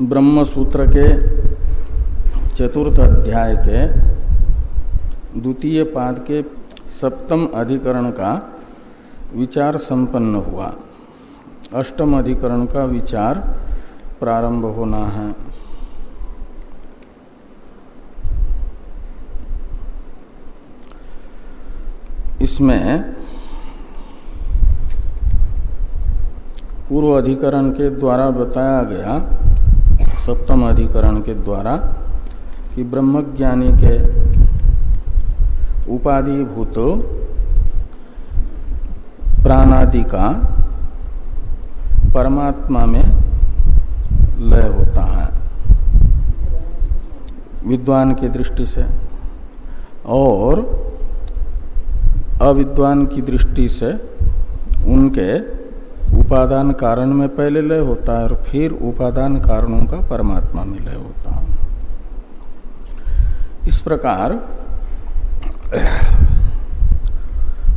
ब्रह्म सूत्र के चतुर्थ अध्याय के द्वितीय पाद के सप्तम अधिकरण का विचार संपन्न हुआ अष्टम अधिकरण का विचार प्रारंभ होना है इसमें पूर्व अधिकरण के द्वारा बताया गया सप्तम अधिकरण के द्वारा कि ब्रह्मज्ञानी के उपाधिभूत प्राणादि का परमात्मा में लय होता है। विद्वान की दृष्टि से और अविद्वान की दृष्टि से उनके उपादान कारण में पहले लय होता है और फिर उपादान कारणों का परमात्मा में लय होता है। इस प्रकार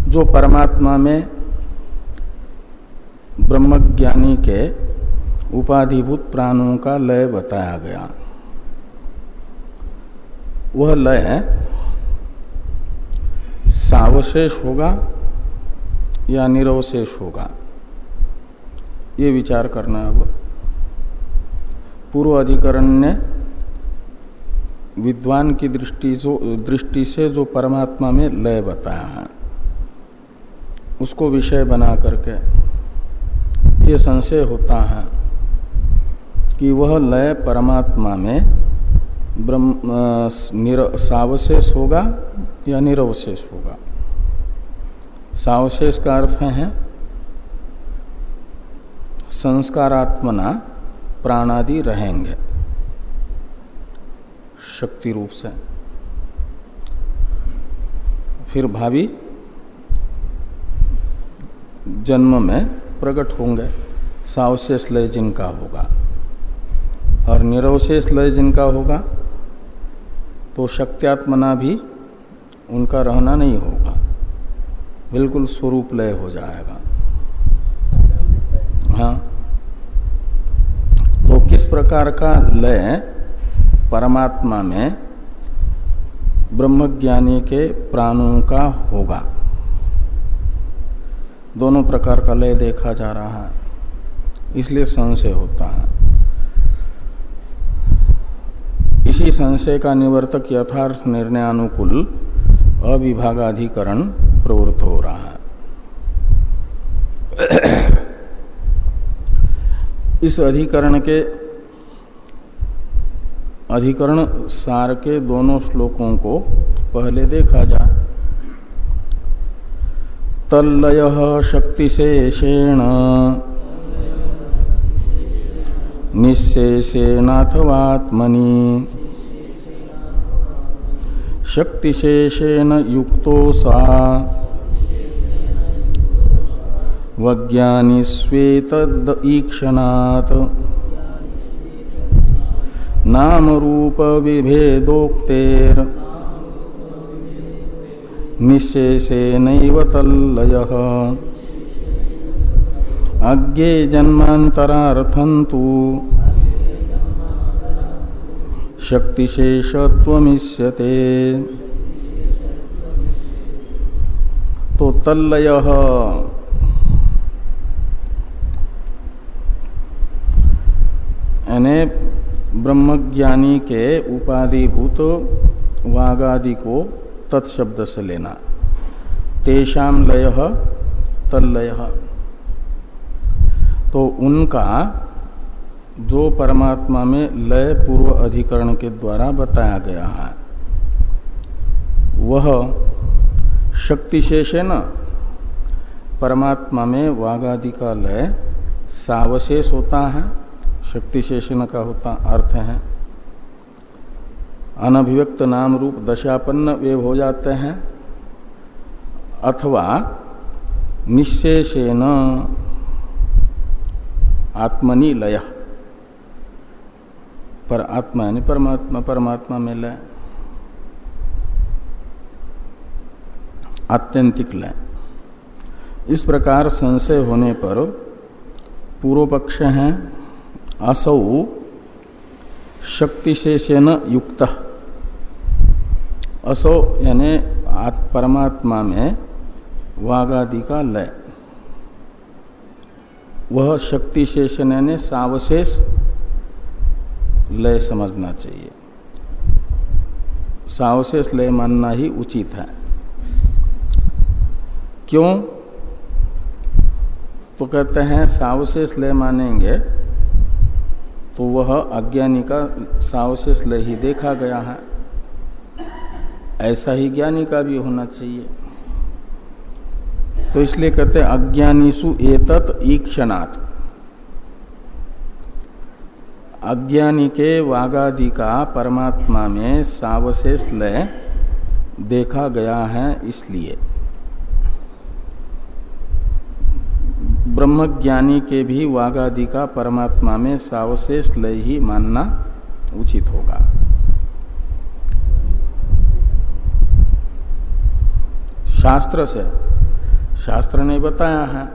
जो परमात्मा में ब्रह्मज्ञानी के उपाधिभूत प्राणों का लय बताया गया, वह लय सावशेष होगा या निरवशेष होगा? ये विचार करना है अब। पूर्व अधिकरण ने विद्वान की दृष्टि जो, दृष्टि से जो परमात्मा में लय बताया है, उसको विषय बना करके ये संशय होता है कि वह लय परमात्मा में ब्रह्म सावशेष होगा या निरवशेष होगा। सावशेष का अर्थ है संस्कारात्मना प्राणादि रहेंगे। शक्ति रूप से। फिर भावी जन्म में प्रकट होंगे। सावशेष लय जिनका होगा। और निरवशेष लय जिनका होगा तो शक्त्यात्मना भी उनका रहना नहीं होगा। बिल्कुल स्वरूप लय हो जाएगा। हाँ। प्रकार का लय परमात्मा में ब्रह्मज्ञानी के प्राणों का होगा। दोनों प्रकार का लय देखा जा रहा है, इसलिए संशय होता है। इसी संशय का निवर्तक यथार्थ निर्णयानुकूल अविभागाधिकरण प्रवृत्त हो रहा है। इस अधिकरण के अधिकरण सार के दोनों श्लोकों को पहले देखा जाए तल्लय शक्तिशेषेण। निशेषेणाथवात्मनि। शक्तिशेषेण युक्तो सा। वज्ञानी स्वेतद नाम रूप विभेदोक्तेर निशेषेनैव तल्लयः। अज्ञे जन्मान्तरार्थन्तु शक्तिशेषत्वमिष्यते। तो तल्लय। यानी ब्रह्मज्ञानी के उपाधिभूत वागादि को तत्शब्द से लेना तेषाम लय तल्लय। तो उनका जो परमात्मा में लय पूर्व अधिकरण के द्वारा बताया गया है, वह शक्तिशेष है न? परमात्मा में वागादि का लय सावशेष होता है। शक्तिशेषण का होता अर्थ है। अनभिव्यक्त नाम रूप दशापन्न वे हो जाते हैं, अथवा निशेषेण। आत्मनि लय पर आत्मा यानी परमात्मा परमात्मा में लय। आत्यंतिक लय। इस प्रकार संशय होने पर पूर्व पक्ष है असौ शक्तिशेषेन युक्त। असो यानी परमात्मा में वागादि का लय। वह शक्तिशेषण यानी सावशेष लय समझना चाहिए। सावशेष लय मानना ही उचित है। क्यों? तो कहते हैं सावशेष लय मानेंगे तो वह अज्ञानी का सावशेष लय ही देखा गया है। ऐसा ही ज्ञानी का भी होना चाहिए। तो इसलिए कहते हैं, अज्ञानीसु एतत ईक्षणात्। अज्ञानी के वागादि का परमात्मा में सावशेष लय देखा गया है इसलिए। ब्रह्मज्ञानी के भी वागादि का परमात्मा में सावशेष लय ही मानना उचित होगा। शास्त्र से, शास्त्र ने बताया है।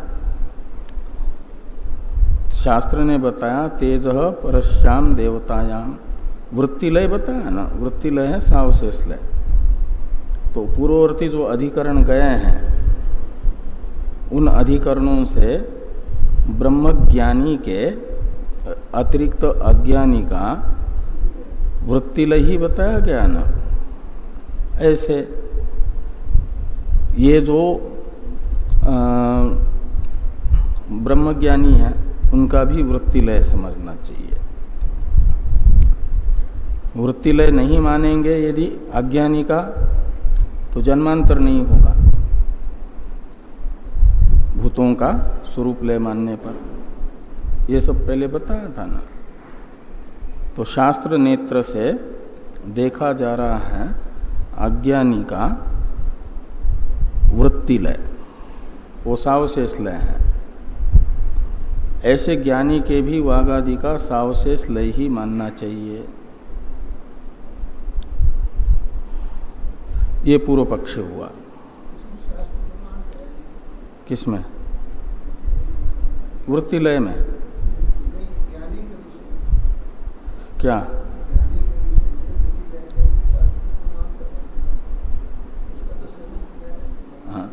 शास्त्र ने बताया, तेज परश्याम देवतायाम वृत्तिलय बताया ना, वृत्तिलय है, सावशेष लय। तो पूर्ववर्ती जो अधिकरण गए हैं, उन अधिकरणों से ब्रह्मज्ञानी के, अतिरिक्त अज्ञानी का वृत्तिलय ही बताया गया ना। ऐसे, ये जो ब्रह्मज्ञानी है, उनका भी वृत्तिलय समझना चाहिए। वृत्तिलय नहीं मानेंगे यदि अज्ञानी का तो जन्मांतर नहीं होगा। भूतों का स्वरूप लय मानने पर। यह सब पहले बताया था ना। तो शास्त्र नेत्र से देखा जा रहा है अज्ञानी का वृत्ति लय। वो सावशेष लय है। ऐसे ज्ञानी के भी वागादि का सावशेष लय ही मानना चाहिए। ये पूर्व पक्ष हुआ। किसमें? वृत्ति लय में। क्या? हाँ।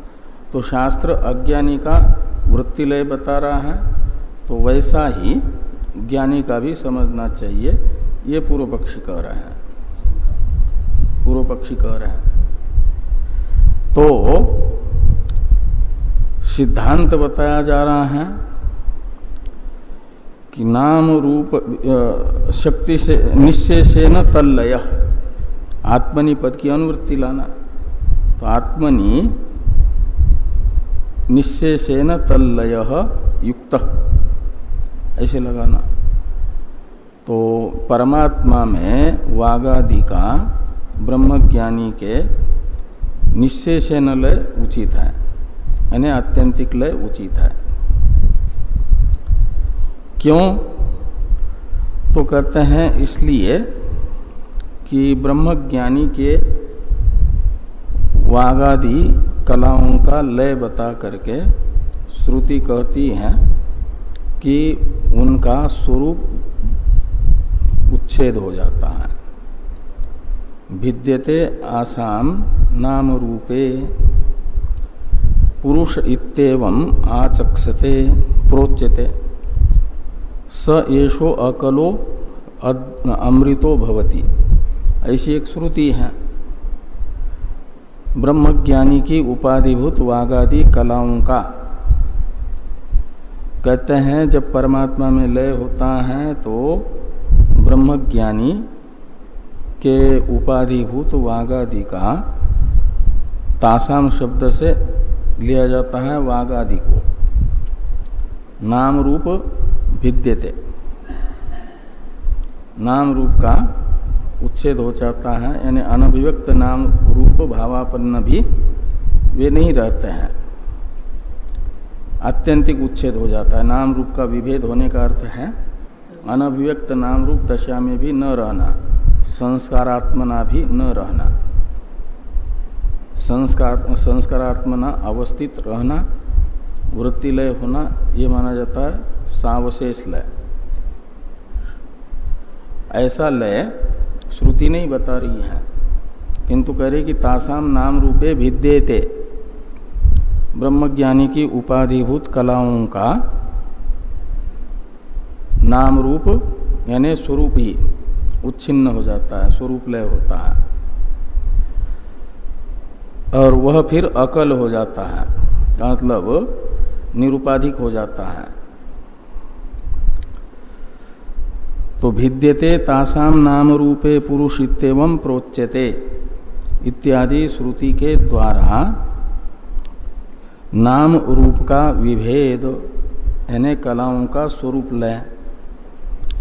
तो शास्त्र अज्ञानी का वृत्ति लय बता रहा है तो वैसा ही ज्ञानी का भी समझना चाहिए। ये पूर्व पक्षी कह रहे हैं। पूर्व पक्षी कह रहे हैं। तो सिद्धांत बताया जा रहा है कि नाम रूप शक्ति से, निश्चय से न तल्लय आत्मनि पद की अनुवृत्ति लाना। तो आत्मनि निश्चय से न तल्लय युक्त। ऐसे लगाना। तो परमात्मा में वागादि का ब्रह्मज्ञानी के निश्चय से न लय उचित है। यानी आत्यंतिक लय उचित है। क्यों? तो कहते हैं इसलिए कि ब्रह्मज्ञानी के वागादि कलाओं का लय बता करके श्रुति कहती है कि उनका स्वरूप उच्छेद हो जाता है। भिद्यते आसाम नाम रूपे, पुरुष इतम आचक्षते, प्रोच्यते। स येषो अकलो अमृतो भवति। ऐसी एक श्रुति है। ब्रह्मज्ञानी की उपाधिभूत वागादि कलाओं का। कहते हैं, जब परमात्मा में लय होता है तो ब्रह्मज्ञानी के उपाधिभूत वागादि का तासाम शब्द से लिया जाता है वाघ आदि को। नाम रूप भिद्यते नाम रूप का उच्छेद हो जाता है, यानी अनभिव्यक्त नाम रूप भावापन्न भी वे नहीं रहते हैं। आत्यंतिक उच्छेद हो जाता है। नाम रूप का विभेद होने का अर्थ है, अनभिव्यक्त नाम रूप दशा में भी न रहना, संस्कारात्मना भी न रहना। संस्कार, संस्कारात्मना अवस्थित रहना, वृत्तिलय होना, ये माना जाता है सावशेष लय। ऐसा लय श्रुति नहीं बता रही है। किंतु कह रही कि तासाम नाम रूपे भिद्येते। ब्रह्मज्ञानी की उपाधिभूत कलाओं का नाम रूप, यानी स्वरूप ही उच्छिन्न हो जाता है, स्वरूप लय होता है। और वह फिर अकल हो जाता है मतलब निरुपाधिक हो जाता है। तो भिद्यते तासाम नाम रूपे पुरुष इतम प्रोच्यते इत्यादि श्रुति के द्वारा नाम रूप का विभेद यानी कलाओं का स्वरूप लय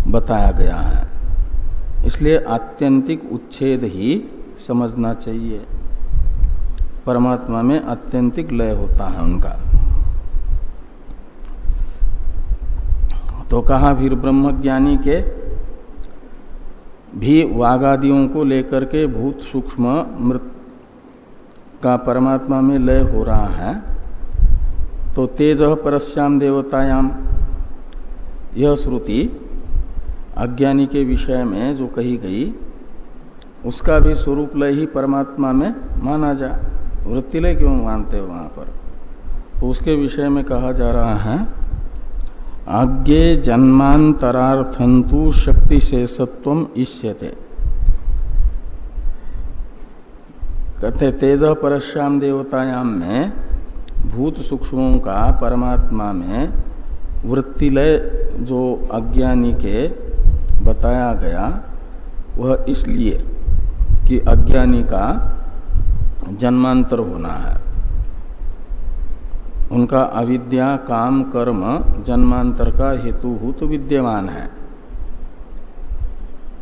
बताया गया है। इसलिए आत्यंतिक उच्छेद ही समझना चाहिए। परमात्मा में आत्यंतिक लय होता है उनका। तो कहा फिर ब्रह्मज्ञानी के भी वागादियों को लेकर के भूत सूक्ष्म मृत का परमात्मा में लय हो रहा है। तो तेज परस्याम देवतायाम यह श्रुति अज्ञानी के विषय में जो कही गई, उसका भी स्वरूप लय ही परमात्मा में माना जा, वृत्तिलय क्यों मानते हो वहाँ पर? तो उसके विषय में कहा जा रहा है आज्ञे जन्मांतरार्थंतु शक्ति से इष्यते। कहते तेज परश्याम देवतायाम में, भूत सूक्ष्मों का परमात्मा में वृत्तिलय जो अज्ञानी के बताया गया, वह इसलिए कि अज्ञानी का जन्मांतर होना है। उनका अविद्या, काम, कर्म, जन्मांतर का हेतुभूत विद्यमान है।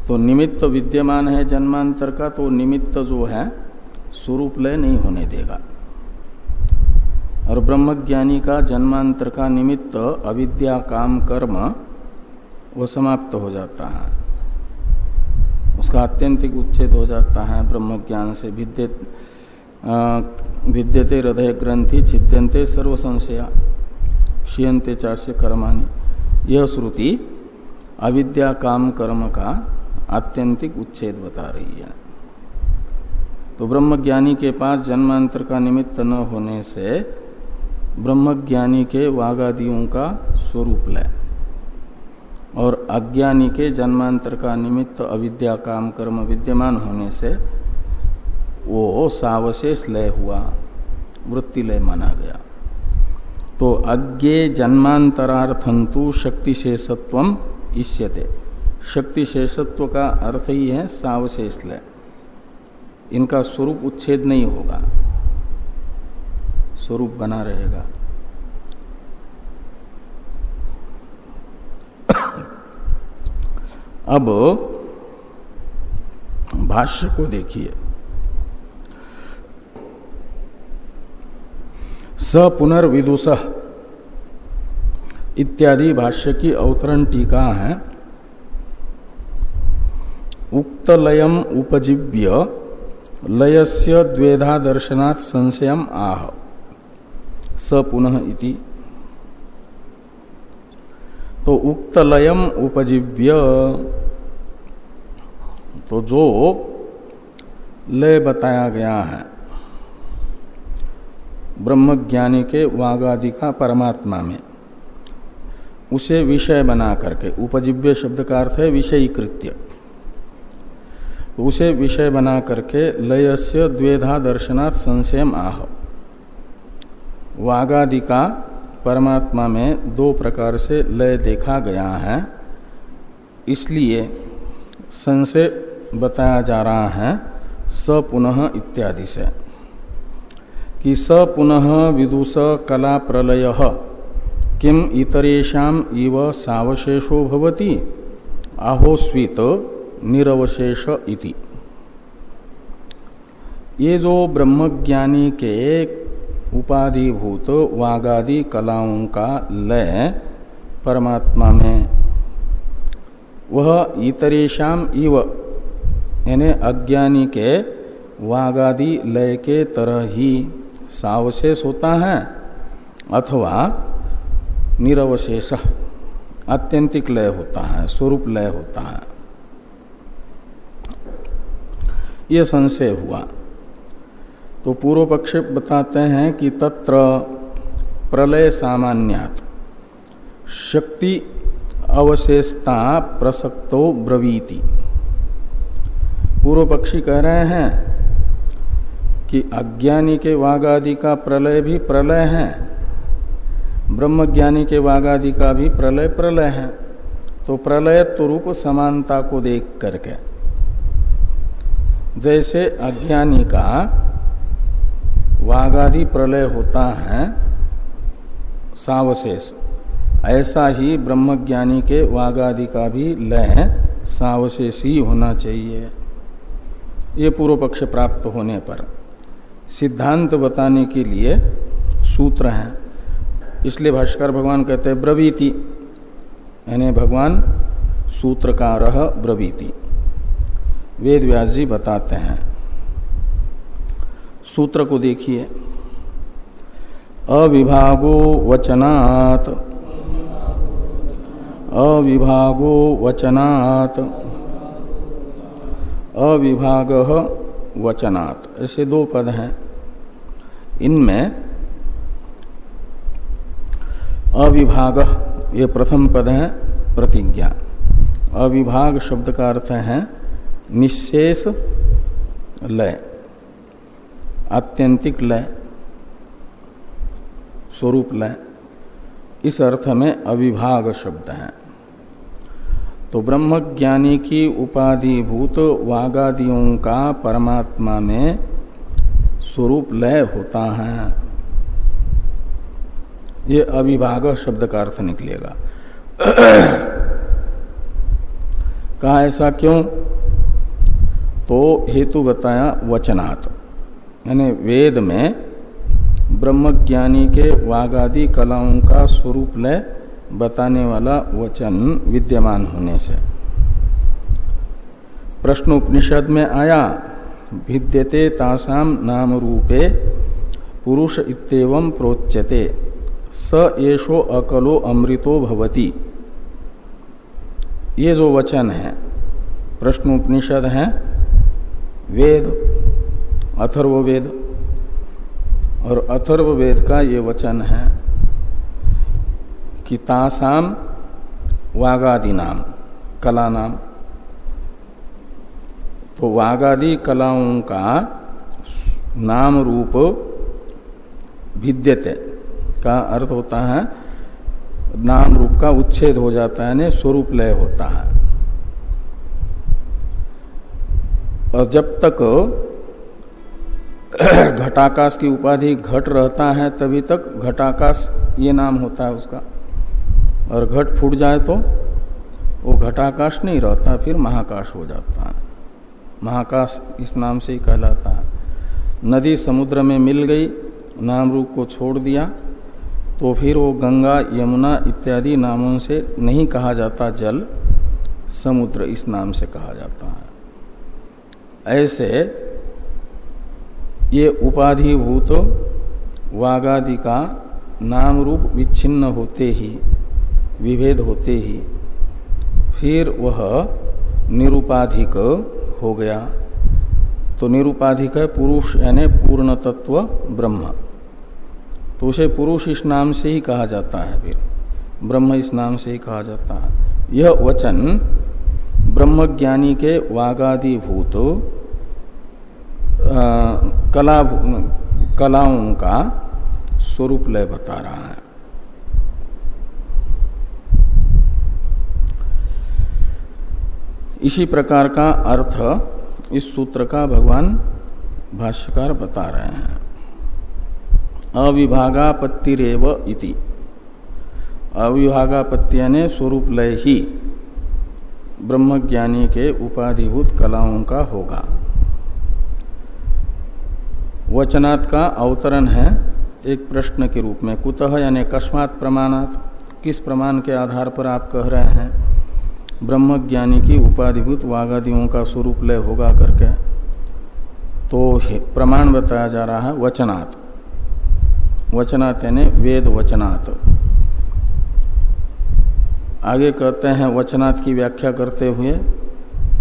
तो निमित्त विद्यमान है जन्मांतर का तो निमित्त जो है, स्वरूप लय नहीं होने देगा। और ब्रह्मज्ञानी का जन्मांतर का निमित्त अविद्या, काम, कर्म, वो समाप्त हो जाता है। उसका अत्यंतिक उच्छेद हो जाता है ब्रह्म ज्ञान से विद्य विद्यते हृदय ग्रंथि छिद्यंते सर्व संशया क्षीयते चाष्य कर्माणी। यह श्रुति अविद्या काम कर्म का आत्यंतिक उच्छेद बता रही है। तो ब्रह्मज्ञानी के पास जन्मांतर का निमित्त न होने से ब्रह्मज्ञानी के वागादियों का स्वरूप लय और अज्ञानी के जन्मांतर का निमित्त अविद्या काम कर्म विद्यमान होने से वो सावशेष लय हुआ वृत्ति लय माना गया। तो अज्ञे जन्मांतरार्थंतु शक्ति शेषत्व इष्यते। शक्ति शेषत्व का अर्थ ही है सावशेष लय। इनका स्वरूप उच्छेद नहीं होगा। स्वरूप बना रहेगा। अब भाष्य को देखिए। स पुनर्विदुष। इत्यादि भाष्य की अवतरण टीका है। उक्त लयम उपजीव्य, लयस्य द्वेधा दर्शनात् संशयम आह। स पुनः इति। तो उक्त लयम उपजीव्य तो जो लय बताया गया है ब्रह्मज्ञानी के वागादि का परमात्मा में। उसे विषय बना करके, उपजीव्य शब्द का अर्थ है विषयी कृत्य उसे विषय बना करके लयस्य द्वेधा दर्शनात् संशयम आह। वागादि का परमात्मा में दो प्रकार से लय देखा गया है। इसलिए संशय बताया जा रहा है स पुनः इत्यादि से। कि स पुनः विदुष कला प्रलय किम इतरेशा इव सावशेषो भवति? आहोस्वित निरवशेष इति। ये जो ब्रह्मज्ञानी के उपाधिभूत वागादि कलाओं का लय परमात्मा में, वह इतरेशम इव, यानी अज्ञानी के वागादि लय के तरह ही सावशेष होता है अथवा निरवशेष, आत्यंतिक लय होता है, स्वरूप लय होता है। यह संशय हुआ। तो पूर्व पक्ष बताते हैं कि तत्र प्रलय सामान्यात, शक्ति अवशेषता प्रसक्तो ब्रवीति। पूर्व पक्षी कह रहे हैं कि अज्ञानी के वागादि का प्रलय भी प्रलय है। ब्रह्मज्ञानी के वागादि का भी प्रलय प्रलय है। तो प्रलय रूप समानता को देख करके। जैसे अज्ञानी का वागादि प्रलय होता है, सावशेष, ऐसा ही ब्रह्मज्ञानी के वागादि का भी लय सावशेष ही होना चाहिए। ये पूर्व पक्ष प्राप्त होने पर। सिद्धांत बताने के लिए सूत्र हैं। इसलिए भाष्कर भगवान कहते हैं, ब्रवीति। यानी भगवान सूत्रकार ब्रवीति। वेद व्यास जी बताते हैं। सूत्र को देखिए। अविभागो वचनात्। अविभागो वचनात्। अविभाग वचनात्। ऐसे दो पद हैं। इनमें अविभाग, ये प्रथम पद है, प्रतिज्ञा। अविभाग शब्द का अर्थ है निशेष लय, आत्यंतिक लय, स्वरूप लय। इस अर्थ में अविभाग शब्द है। तो ब्रह्म ज्ञानी की उपाधिभूत वागादियों का परमात्मा में स्वरूप लय होता है। ये अविभाग शब्द का अर्थ निकलेगा। कहा, ऐसा क्यों? तो हेतु बताया वचनात्। यानी वेद में ब्रह्मज्ञानी के वागादि कलाओं का स्वरूप लय बताने वाला वचन विद्यमान होने से। प्रश्न उपनिषद में आया, भिद्यते तासाम नाम रूपे, पुरुष इतव प्रोच्यते, स येषो अकलो अमृतो भवति। ये जो वचन है प्रश्न उपनिषद है, वेद, अथर्ववेद, और अथर्ववेद का ये वचन है कि तासाम वागादि नाम कला नाम तो वागादि कलाओं का नाम रूप भिद्यते का अर्थ होता है, नाम रूप का उच्छेद हो जाता है, यानी स्वरूप लय होता है। और जब तक घटाकाश की उपाधि घट रहता है, तभी तक घटाकाश ये नाम होता है उसका। और घट फूट जाए तो वो घटाकाश नहीं रहता, फिर महाकाश हो जाता है। महाकाश इस नाम से ही कहलाता है। नदी समुद्र में मिल गई नाम रूप को छोड़ दिया तो फिर वो गंगा, यमुना इत्यादि नामों से नहीं कहा जाता, जल समुद्र इस नाम से कहा जाता है। ऐसे ये उपाधिभूत वागादि का नाम रूप विच्छिन्न होते ही विभेद होते ही फिर वह निरुपाधिक हो गया। तो निरुपाधिक है पुरुष, यानी पूर्ण तत्व ब्रह्म। तो उसे पुरुष इस नाम से ही कहा जाता है फिर। ब्रह्म इस नाम से ही कहा जाता है। यह वचन ब्रह्मज्ञानी के वागादिभूत कला, कलाओं का स्वरूप लय बता रहा है। इसी प्रकार का अर्थ इस सूत्र का भगवान भाष्यकार बता रहे हैं। अविभागापत्तिरेव इति। अविभागापत्ति यानी स्वरूप लय ही ब्रह्मज्ञानी के उपाधिभूत कलाओं का होगा। वचनात् का अवतरण है एक प्रश्न के रूप में। कुतः यानी अकस्मात प्रमाणात, किस प्रमाण के आधार पर आप कह रहे हैं? ब्रह्मज्ञानी की उपाधिभूत वागादियों का स्वरूप लय होगा करके। तो प्रमाण बताया जा रहा है वचनात्। वचनात् यानी वेद वचनात् आगे कहते हैं, वचनात् की व्याख्या करते हुए,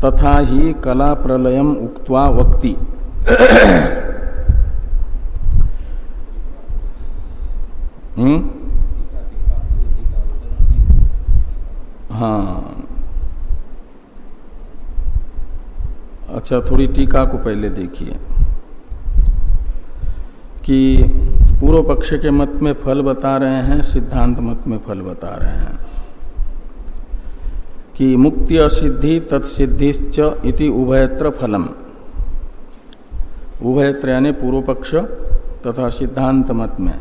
तथा ही कला प्रलयम उक्त्वा वक्ति। हम्म? हाँ। अच्छा थोड़ी टीका को पहले देखिए कि पूर्व पक्ष के मत में फल बता रहे हैं, सिद्धांत मत में फल बता रहे हैं कि मुक्ति असिद्धि तत्सिद्धिश्च इति उभयत्र फलम। उभयत्र यानी पूर्व पक्ष तथा सिद्धांत मत में।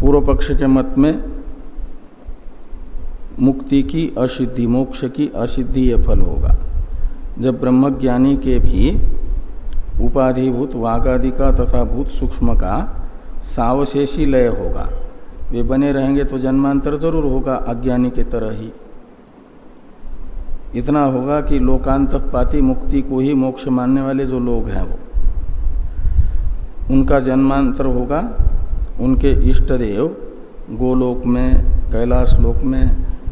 पूर्व पक्ष के मत में मुक्ति की असिद्धि, मोक्ष की असिद्धि यह फल होगा। जब ब्रह्मज्ञानी के भी उपाधिभूत वागादि का तथा भूत सूक्ष्म का सावशेषी लय होगा, वे बने रहेंगे तो जन्मांतर ज़रूर होगा अज्ञानी के तरह ही। इतना होगा कि लोकांत पाती मुक्ति को ही मोक्ष मानने वाले जो लोग हैं वो। उनका जन्मांतर होगा उनके इष्ट देव गोलोक में, कैलाश लोक में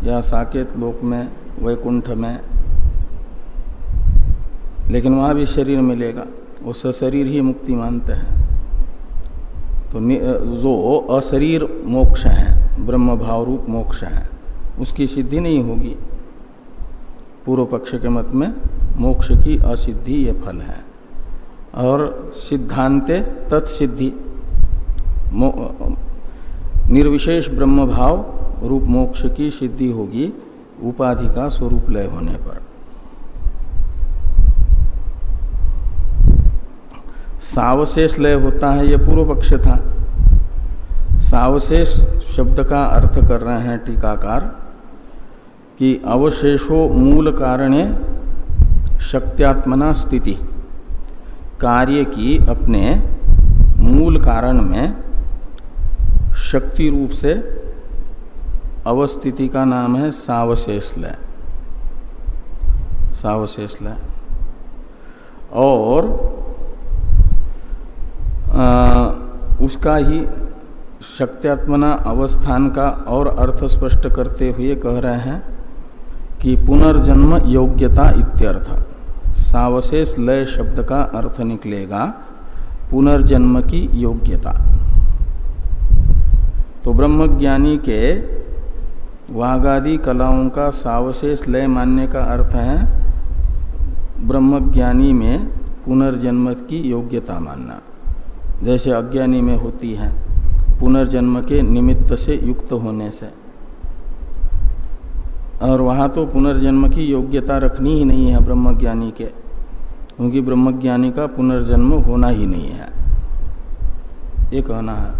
या साकेत लोक में, वैकुंठ में लेकिन वहाँ भी शरीर मिलेगा। वो सशरीर ही मुक्ति मानते हैं। तो जो अशरीर मोक्ष है ब्रह्म भाव रूप मोक्ष है, उसकी सिद्धि नहीं होगी। पूर्व पक्ष के मत में मोक्ष की असिद्धि ये फल है। और सिद्धांते तत्सिद्धि निर्विशेष ब्रह्म भाव रूप मोक्ष की सिद्धि होगी उपाधि का स्वरूप लय होने पर। सावशेष लय होता है यह पूर्व पक्ष था। सावशेष शब्द का अर्थ कर रहे हैं टीकाकार कि अवशेषो मूल कारणे शक्त्यात्मना स्थिति। कार्य की अपने मूल कारण में शक्ति रूप से अवस्थिति का नाम है सावशेष लय। सावशेष लय। और उसका ही शक्त्यात्मना अवस्थान का और अर्थ स्पष्ट करते हुए कह रहे हैं कि पुनर्जन्म योग्यता इत्यर्थ। सावशेष लय शब्द का अर्थ निकलेगा पुनर्जन्म की योग्यता। तो ब्रह्मज्ञानी के वागादि कलाओं का सावशेष लय मानने का अर्थ है ब्रह्मज्ञानी में पुनर्जन्म की योग्यता मानना। जैसे अज्ञानी में होती है, पुनर्जन्म के निमित्त से युक्त होने से। और वहाँ तो पुनर्जन्म की योग्यता रखनी ही नहीं है ब्रह्मज्ञानी के, क्योंकि ब्रह्मज्ञानी का पुनर्जन्म होना ही नहीं है। ये कहना है।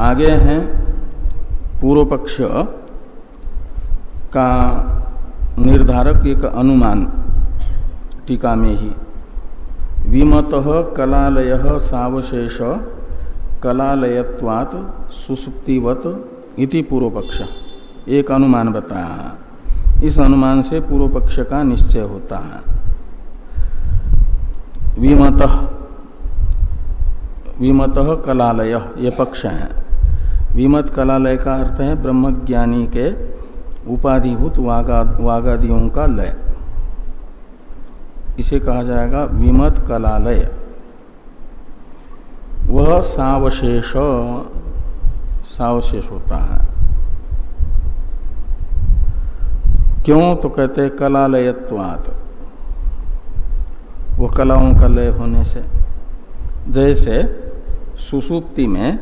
आगे हैं पूर्व पक्ष का निर्धारक एक अनुमान, टीका में ही। विमत कलालय सवशेष, कलालयत्वात् सुसुप्तिवत इति पूर्व पक्ष एक अनुमान बताया। इस अनुमान से पूर्व पक्ष का निश्चय होता है। विमत विमत कलालय, ये पक्ष है। विमत कलालय का अर्थ है ब्रह्मज्ञानी के उपाधिभूत वागा, वागादियों का लय। इसे कहा जाएगा विमत कलालय। वह सावशेष सावशेष होता है। क्यों तो कहते कलालयत्वात। वह कलाओं का लय होने से। जैसे सुसुप्ति में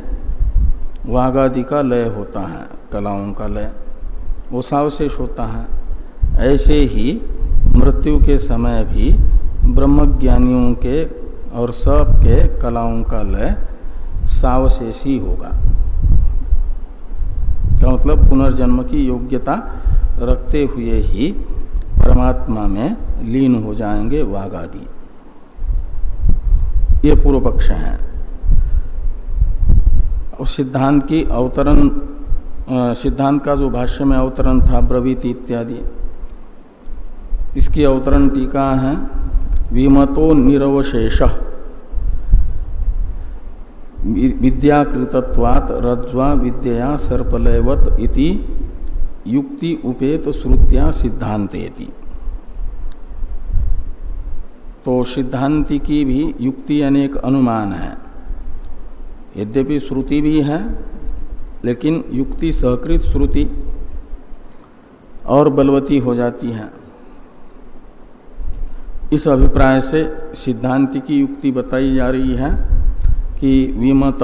वाघादि का लय होता है कलाओं का लय। वो सावशेष होता है। ऐसे ही मृत्यु के समय भी ब्रह्मज्ञानियों के और सब के कलाओं का लय सावशेष ही होगा। क्या मतलब? पुनर्जन्म की योग्यता रखते हुए ही परमात्मा में लीन हो जाएँगे वाघ आदि ये पूर्व पक्ष है। और सिद्धांत की अवतरण सिद्धांत का जो भाष्य में अवतरण था, ब्रवीति इत्यादि, इसकी अवतरण टीका है, विमतो निरवशेष। विद्याकृतत्वात् रज्वा विद्या सर्पलयवत इति युक्ति उपेत श्रुतिया सिद्धांतेति। तो सिद्धांति की भी युक्ति अनेक अनुमान है। यद्यपि श्रुति भी है लेकिन युक्ति सहकृत श्रुति और बलवती हो जाती है। इस अभिप्राय से सिद्धांत की युक्ति बताई जा रही है कि विमत,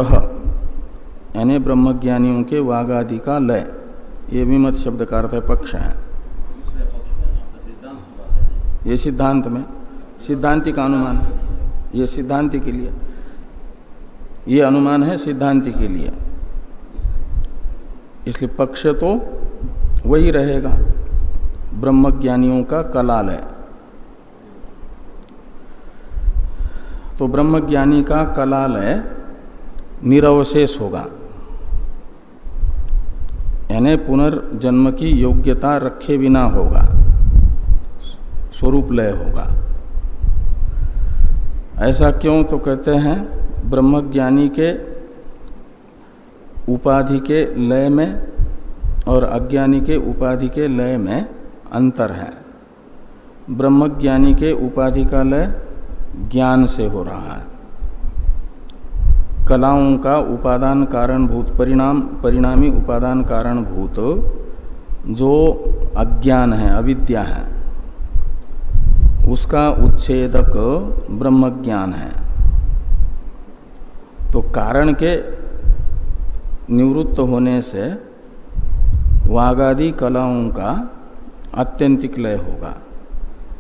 यानी ब्रह्मज्ञानियों के वागादि का लय, ये विमत शब्द का अर्थ है पक्ष है। ये सिद्धांत में, सिद्धांति का अनुमान, ये सिद्धांति के लिए। ये अनुमान है सिद्धांति के लिए। इसलिए पक्ष तो वही रहेगा। ब्रह्मज्ञानियों का कलालय तो ब्रह्मज्ञानी का कलालय निरवशेष होगा। यानी पुनर्जन्म की योग्यता रखे बिना होगा। स्वरूप लय होगा। ऐसा क्यों? तो कहते हैं, ब्रह्मज्ञानी के उपाधि के लय में और अज्ञानी के उपाधि के लय में अंतर है। ब्रह्मज्ञानी के उपाधि का लय ज्ञान से हो रहा है। कलाओं का उपादान कारण भूत, परिणाम, परिणामी उपादान कारण भूत जो अज्ञान है, अविद्या है, उसका उच्छेदक ब्रह्मज्ञान है। तो कारण के निवृत्त होने से वागादि कलाओं का अत्यंतिक लय होगा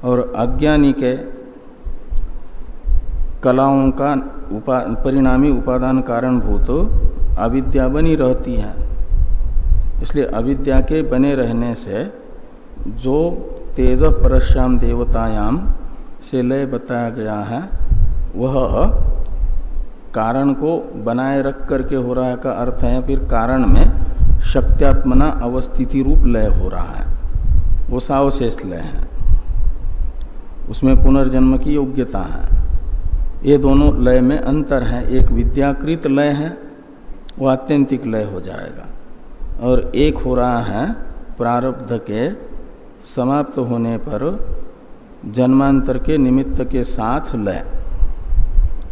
और अज्ञानी के कलाओं का उपा, परिणामी उपादान कारण भूत अविद्या बनी रहती है। इसलिए अविद्या के बने रहने से जो तेज परश्याम देवतायाम से लय बताया गया है वह कारण को बनाए रख करके हो रहा है का अर्थ है, फिर कारण में शक्त्यात्मना अवस्थिति रूप लय हो रहा है। वो सावशेष लय है। उसमें पुनर्जन्म की योग्यता है। ये दोनों लय में अंतर है। एक विद्याकृत लय है, वो आत्यंतिक लय हो जाएगा। और एक हो रहा है, प्रारब्ध के समाप्त होने पर जन्मांतर के निमित्त के साथ लय।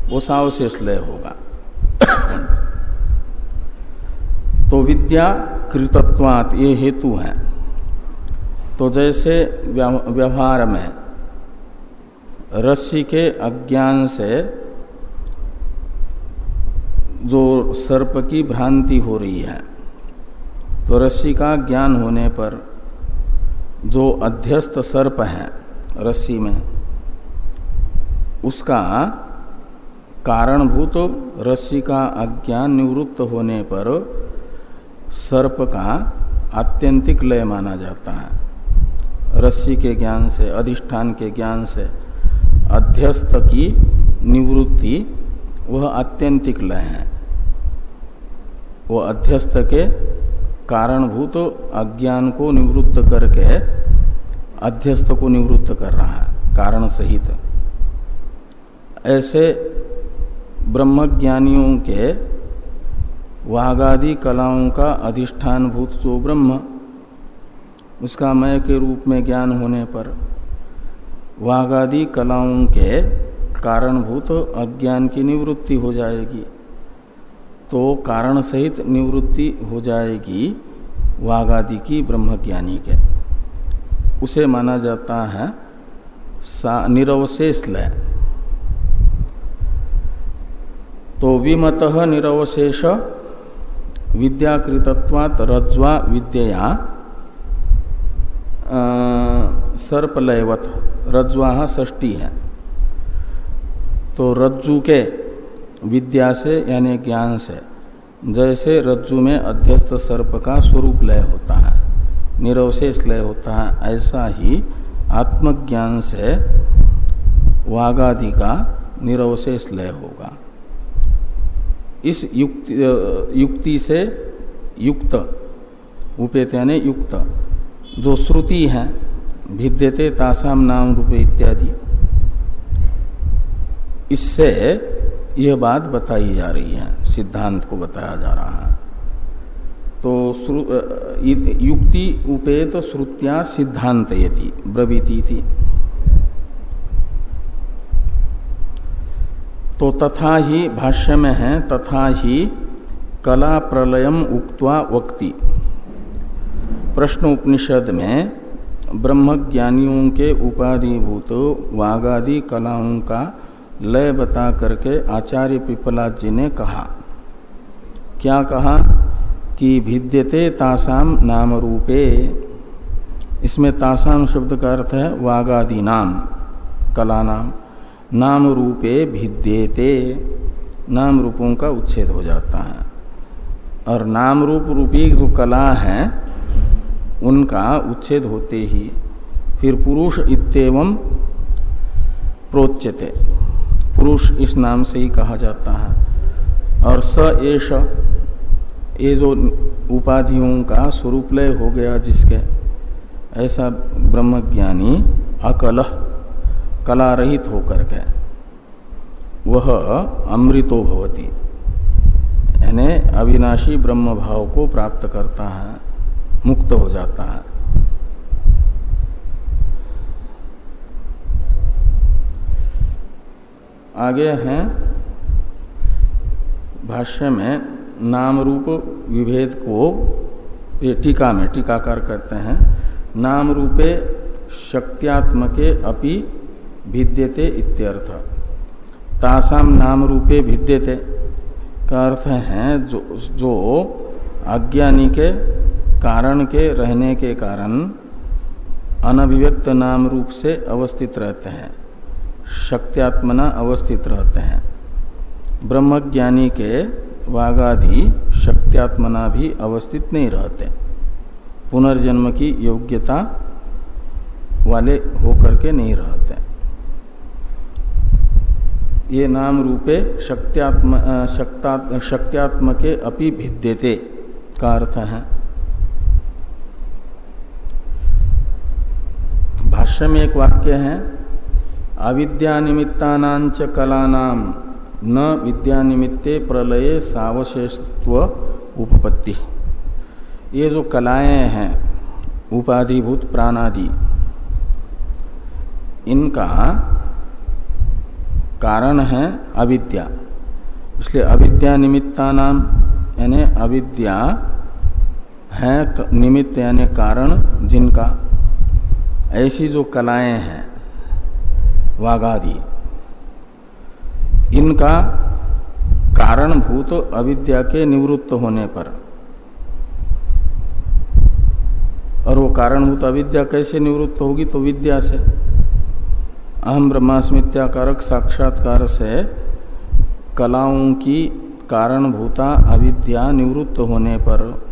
वो सावशेष लय होगा। तो विद्या कृतत्वात ये हेतु है। तो जैसे व्यवहार में रस्सी के अज्ञान से जो सर्प की भ्रांति हो रही है तो रस्सी का ज्ञान होने पर जो अध्यस्त सर्प है रस्सी में, उसका कारणभूत रस्सी का अज्ञान निवृत्त होने पर सर्प का आत्यंतिक लय माना जाता है। रस्सी के ज्ञान से, अधिष्ठान के ज्ञान से अध्यस्त की निवृत्ति, वह आत्यंतिक लय है। वो अध्यस्त के कारणभूत अज्ञान को निवृत्त करके अध्यस्त को निवृत्त कर रहा है, कारण सहित। ऐसे ब्रह्मज्ञानियों के वागादि कलाओं का अधिष्ठान भूत जो ब्रह्म, उसका मय के रूप में ज्ञान होने पर वाघादि कलाओं के कारणभूत अज्ञान की निवृत्ति हो जाएगी। तो कारण सहित निवृत्ति हो जाएगी वाघादि की ब्रह्मज्ञानी के। उसे माना जाता है निरवशेष लय। तो विमत निरवशेष विद्याकृतत्वात् रज्वा विद्या सर्पलयवत, रज्वा षष्टी है। तो रज्जु के विद्या से यानी ज्ञान से, जैसे रज्जु में अध्यस्त सर्प का स्वरूप लय होता है, निरवशेष लय होता है, ऐसा ही आत्मज्ञान से वागादि का निरवशेष लय होगा। इस युक्ति, युक्ति से युक्त उपेत यानी युक्त जो श्रुति है भिद्यते तासाम नाम रूपे इत्यादि। इससे यह बात बताई जा रही है सिद्धांत को बताया जा रहा है। तो युक्ति उपेत श्रुतिया सिद्धांत यति ब्रवीति थी तो तथा ही भाष्य में है, तथा ही कला प्रलयम उक्त्वा वक्ति। प्रश्न उपनिषद में ब्रह्मज्ञानियों के उपाधिभूत वागादि कलाओं का लय बता करके आचार्य पिपला जी ने कहा, क्या कहा कि भिद्यते तासाम नाम रूपे इसमें तासाम शब्द का अर्थ है वागादि नाम, कला नाम। नाम रूपे भिद्यते। नाम रूपों का उच्छेद हो जाता है। और नाम रूप रूपी जो कला है, उनका उच्छेद होते ही फिर पुरुष इतम प्रोच्यते। पुरुष इस नाम से ही कहा जाता है। और स एष, ये जो उपाधियों का स्वरूपलय हो गया जिसके, ऐसा ब्रह्मज्ञानी अकल कला रहित होकर के। वह अमृतो भवती। यानी अविनाशी ब्रह्म भाव को प्राप्त करता है, मुक्त हो जाता है। आगे हैं भाष्य में नाम रूप विभेद को ये टीका में टीकाकार कहते हैं। नाम रूपे शक्त्यात्मके अपि भिद्यते इत्यर्थ। तासाम नाम रूपे भिद्यते का अर्थ है जो जो अज्ञानी के कारण के रहने के कारण अनभिव्यक्त नाम रूप से अवस्थित रहते हैं, शक्त्यात्मना अवस्थित रहते हैं। ब्रह्मज्ञानी के वागाधि शक्त्यात्मना भी अवस्थित नहीं रहते। पुनर्जन्म की योग्यता वाले होकर के नहीं रहते। ये नाम रूपे शक्त्यात्म शक्त्यात्म के अपि भिद्यते का अर्थ है। भाष्य में एक वाक्य है अविद्या निमित्तानांच कलानाम न विद्या निमित्ते प्रलय सावशेषत्व उपपत्ति। ये जो कलाएँ हैं, उपाधिभूत प्राणादि, इनका कारण है अविद्या। इसलिए अविद्या निमित्ता नाम यानी अविद्या है निमित्त यानी कारण जिनका। ऐसी जो कलाएँ हैं वाघादि इनका कारणभूत अविद्या के निवृत्त होने पर। और वो कारणभूत अविद्या कैसे निवृत्त होगी? तो विद्या से। अहम ब्रह्मास्मित्याकारक साक्षात्कार से कलाओं की कारणभूता अविद्या निवृत्त होने पर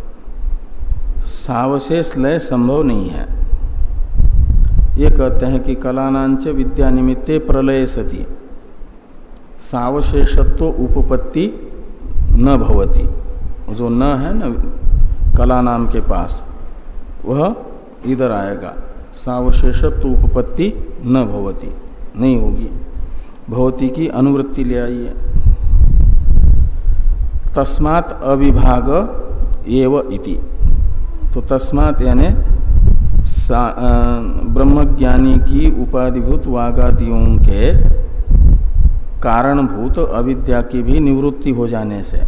सावशेष लय संभव नहीं है। ये कहते हैं कि कलानांच विद्या निमित्ते प्रलय सती। सावशेषत्व उपपत्ति न भवती। जो न है न कला नाम के पास, वह इधर आएगा। सावशेषत्व उपपत्ति न भवती, नहीं होगी। भवती की अनुवृत्ति ले आइए तस्मात अविभाग एव इति। तो तस्मात यानी ब्रह्मज्ञानी की उपाधिभूत वागादियों के कारणभूत अविद्या की भी निवृत्ति हो जाने से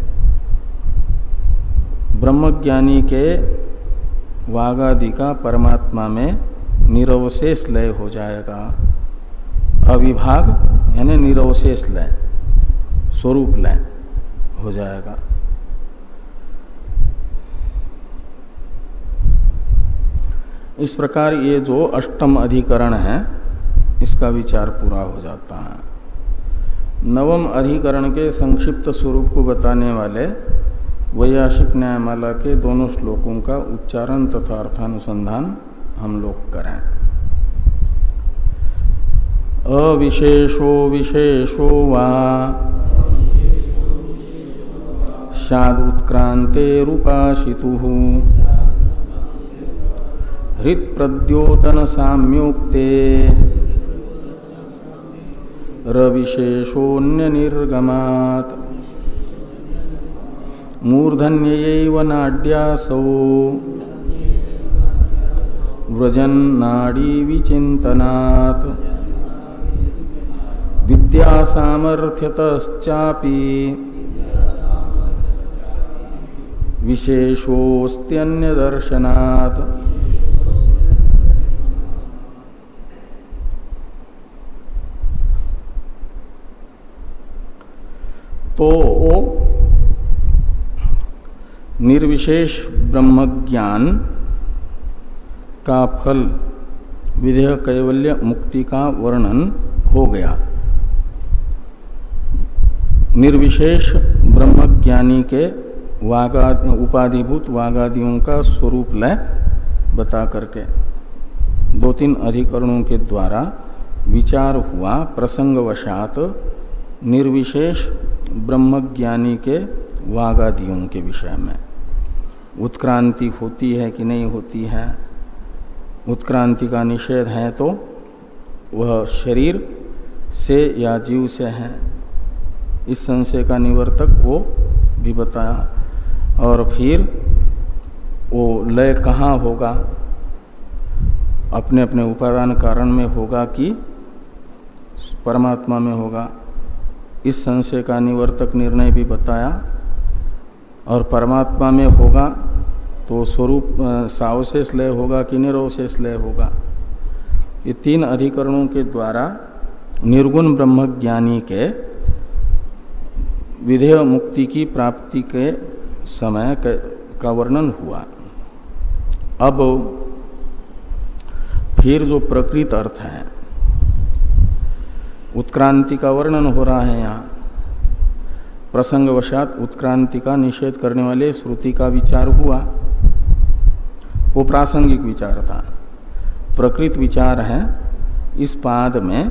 ब्रह्मज्ञानी के वागादि का परमात्मा में निरवशेष लय हो जाएगा। अविभाग यानी निरवशेष लय, स्वरूप लय हो जाएगा। इस प्रकार ये जो अष्टम अधिकरण है, इसका विचार पूरा हो जाता है। नवम अधिकरण के संक्षिप्त स्वरूप को बताने वाले वैयासिक न्यायमाला के दोनों श्लोकों का उच्चारण तथा अर्थानुसंधान हम लोग करें अविशेषो विशेषो वा शाद उत्क्रांते रूपाशितु। हृत प्रद्योतन साम्योक्ते रविशेषोन्य निर्गमात मूर्धन्य नाड्यासौ। व्रजन नाड़ी विचिंतनात् विद्या सामर्थ्यतश्चापि तो निर्विशेष ब्रह्म ज्ञान का फल विधेय कैवल्य, मुक्ति का वर्णन हो गया। निर्विशेष ब्रह्मज्ञानी के वागा उपाधिभूत वागादियों का स्वरूप लय बता करके दो तीन अधिकरणों के द्वारा विचार हुआ प्रसंगवशात निर्विशेष ब्रह्मज्ञानी के वागादियों के विषय में। उत्क्रांति होती है कि नहीं होती है? उत्क्रांति का निषेध है तो वह शरीर से या जीव से है। इस संशय का निवर्तक वो भी बताया। और फिर वो लय कहाँ होगा? अपने अपने उपादान कारण में होगा कि परमात्मा में होगा। इस संशय का निवर्तक निर्णय भी बताया। और परमात्मा में होगा तो स्वरूप सावशेष लय होगा कि निरोशेष लय होगा। ये तीन अधिकरणों के द्वारा निर्गुण ब्रह्म ज्ञानी के विधेय मुक्ति की प्राप्ति के समय का वर्णन हुआ। अब फिर जो प्रकृत अर्थ है, उत्क्रांति का वर्णन हो रहा है यहाँ। प्रसंगवशात उत्क्रांति का निषेध करने वाले श्रुति का विचार हुआ। वो प्रासंगिक विचार था। प्रकृत विचार है, इस पाद में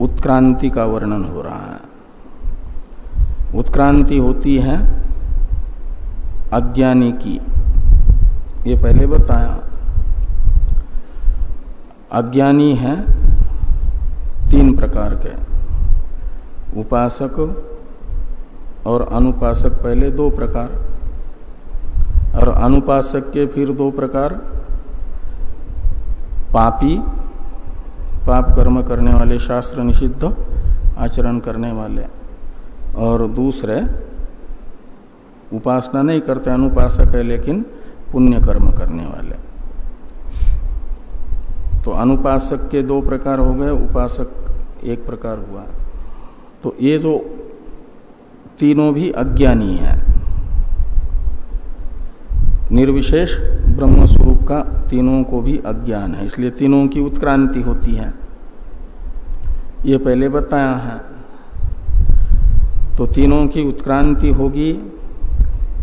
उत्क्रांति का वर्णन हो रहा है। उत्क्रांति होती है अज्ञानी की। ये पहले बताया। अज्ञानी है तीन प्रकार के। उपासक और अनुपासक पहले दो प्रकार। और अनुपासक के फिर दो प्रकार, पापी, पाप कर्म करने वाले शास्त्र निषिद्ध, आचरण करने वाले। और दूसरे, उपासना नहीं करते, अनुपासक है, लेकिन पुण्य कर्म करने वाले। तो अनुपासक के दो प्रकार हो गए, उपासक एक प्रकार हुआ। तो ये जो तीनों भी अज्ञानी है। निर्विशेष ब्रह्म स्वरूप का तीनों को भी अज्ञान है, इसलिए तीनों की उत्क्रांति होती है। ये पहले बताया है। तो तीनों की उत्क्रांति होगी,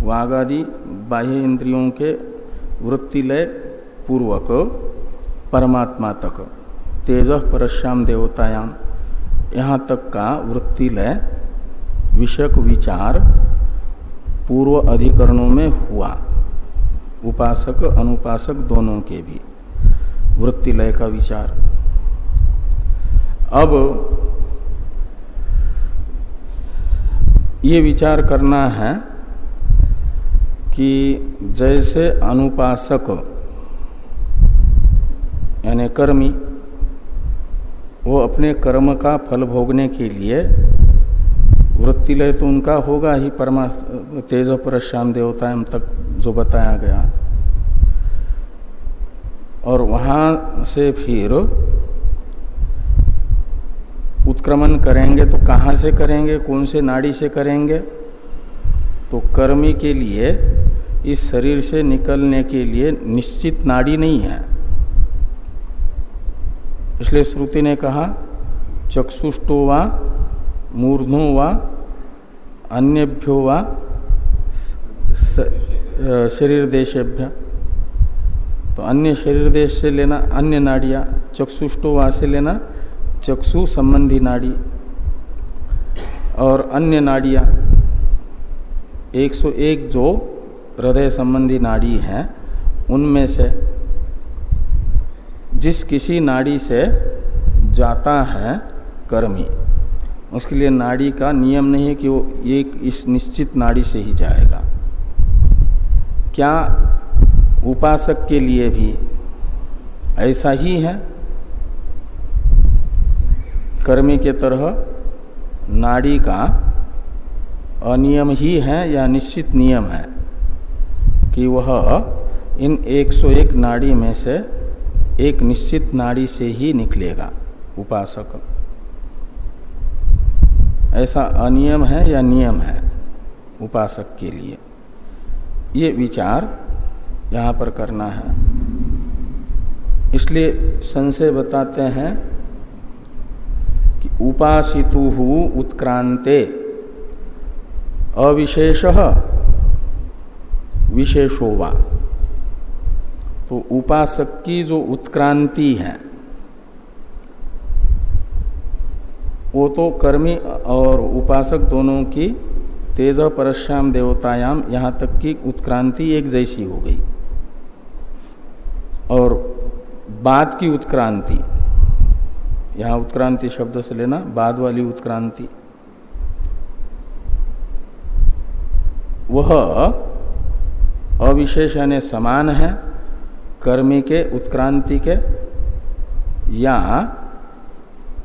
वागादि बाह्य इंद्रियों के वृत्तिलय पूर्वक, परमात्मा तक, तेज परश्याम देवतायाम यहाँ तक का वृत्तिलय विषयक विचार पूर्व अधिकरणों में हुआ। उपासक, अनुपासक दोनों के भी। वृत्ति लय का विचार। अब ये विचार करना है कि जैसे अनुपासक, यानी कर्मी, वो अपने कर्म का फल भोगने के लिए वृत्ति लय तो उनका होगा ही परमा तेज पर श्याम देवता तक जो बताया गया। और वहाँ से फिर उत्क्रमण करेंगे तो कहाँ से करेंगे, कौन से नाड़ी से करेंगे? तो कर्मी के लिए, इस शरीर से निकलने के लिए निश्चित नाड़ी नहीं है। इसलिए श्रुति ने कहा, चक्षुष्टो व, मूर्धो व, अन्यभ्यो व शरीर देशभ्य तो अन्य शरीर देश से लेना, अन्य नाड़ियाँ, चक्षुष्टो वा से लेना, चक्षु संबंधी नाड़ी और अन्य नाड़ियाँ। 101 जो हृदय संबंधी नाड़ी है, उनमें से जिस किसी नाड़ी से जाता है कर्मी, उसके लिए नाड़ी का नियम नहीं है कि वो एक इस निश्चित नाड़ी से ही जाएगा। क्या उपासक के लिए भी ऐसा ही है? कर्मी के तरह नाड़ी का अनियम ही है या निश्चित नियम है कि वह इन 101 नाड़ी में से एक निश्चित नाड़ी से ही निकलेगा, उपासक? ऐसा अनियम है या नियम है उपासक के लिए? ये विचार यहाँ पर करना है। इसलिए संशय बताते हैं कि उपासितु उत्क्रांते, अविशेष विशेषोवा तो उपासक की जो उत्क्रांति है, वो तो कर्मी और उपासक दोनों की तेज परश्याम देवतायाम यहाँ तक की उत्क्रांति एक जैसी हो गई। और बाद की उत्क्रांति, यहाँ उत्क्रांति शब्द से लेना, बाद वाली उत्क्रांति, वह अविशेष यानी समान है, कर्मी के उत्क्रांति के, या